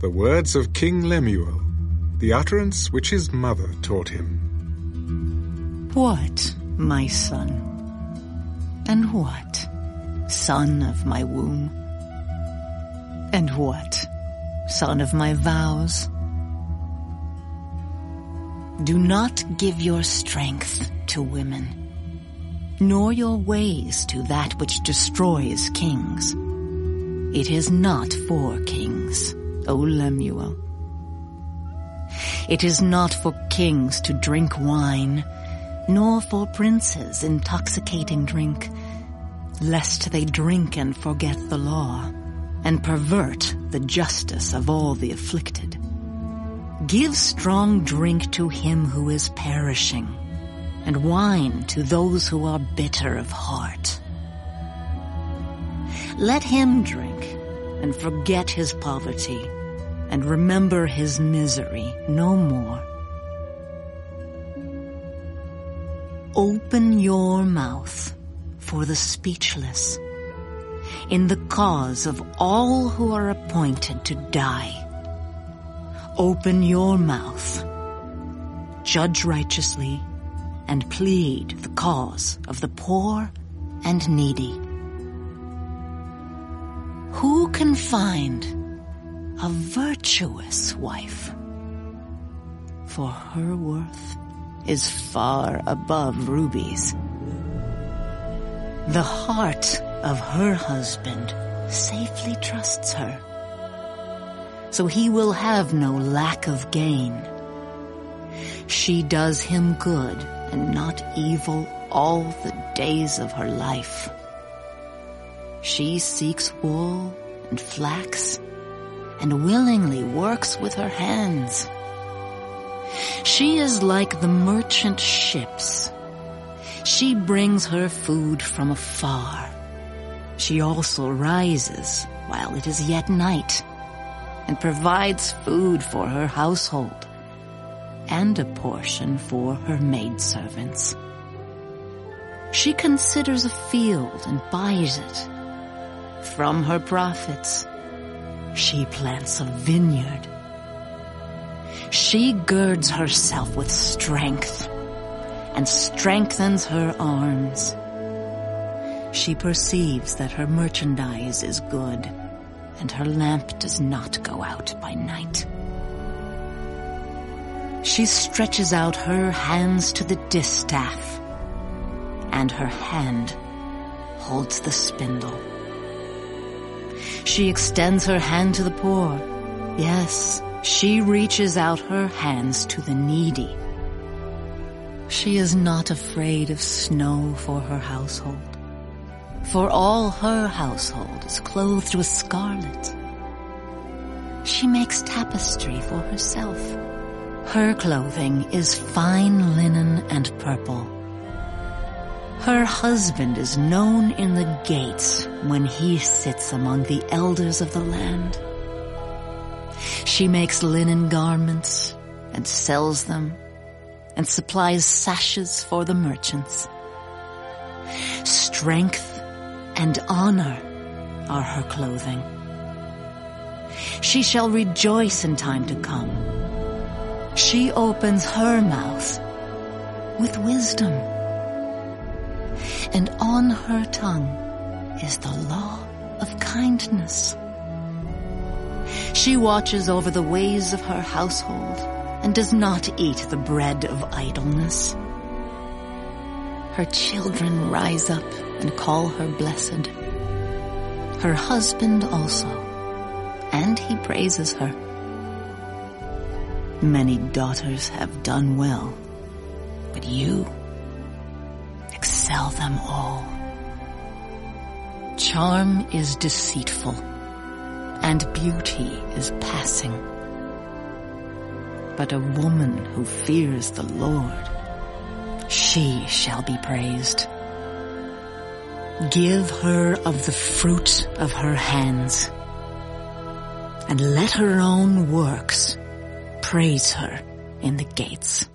the words of King Lemuel, the utterance which his mother taught him. What, my son? And what, son of my womb? And what, son of my vows? Do not give your strength to women, nor your ways to that which destroys kings. It is not for kings, O Lemuel. It is not for kings to drink wine, nor for princes intoxicating drink, lest they drink and forget the law, and pervert the justice of all the afflicted. Give strong drink to him who is perishing, and wine to those who are bitter of heart. Let him drink and forget his poverty, and remember his misery no more. Open your mouth for the speechless in the cause of all who are appointed to die. Open your mouth, judge righteously, and plead the cause of the poor and needy. Who can find a virtuous wife? For her worth is far above rubies. The heart of her husband safely trusts her, so he will have no lack of gain. She does him good and not evil all the days of her life. She seeks wool and flax and willingly works with her hands. She is like the merchant ships. She brings her food from afar. She also rises while it is yet night and provides food for her household and a portion for her maidservants. She considers a field and buys it. From her profits, she plants a vineyard. She girds herself with strength and strengthens her arms. She perceives that her merchandise is good and her lamp does not go out by night. She stretches out her hands to the distaff and her hand holds the spindle. She extends her hand to the poor. Yes, she reaches out her hands to the needy. She is not afraid of snow for her household, for all her household is clothed with scarlet. She makes tapestry for herself. Her clothing is fine linen and purple. Her husband is known in the gates when he sits among the elders of the land. She makes linen garments and sells them and supplies sashes for the merchants. Strength and honor are her clothing. She shall rejoice in time to come. She opens her mouth with wisdom. And on her tongue is the law of kindness. She watches over the ways of her household and does not eat the bread of idleness. Her children rise up and call her blessed. Her husband also, and he praises her. Many daughters have done well, but you excel them all. Charm is deceitful, and beauty is passing. But a woman who fears the Lord, she shall be praised. Give her of the fruit of her hands, and let her own works praise her in the gates.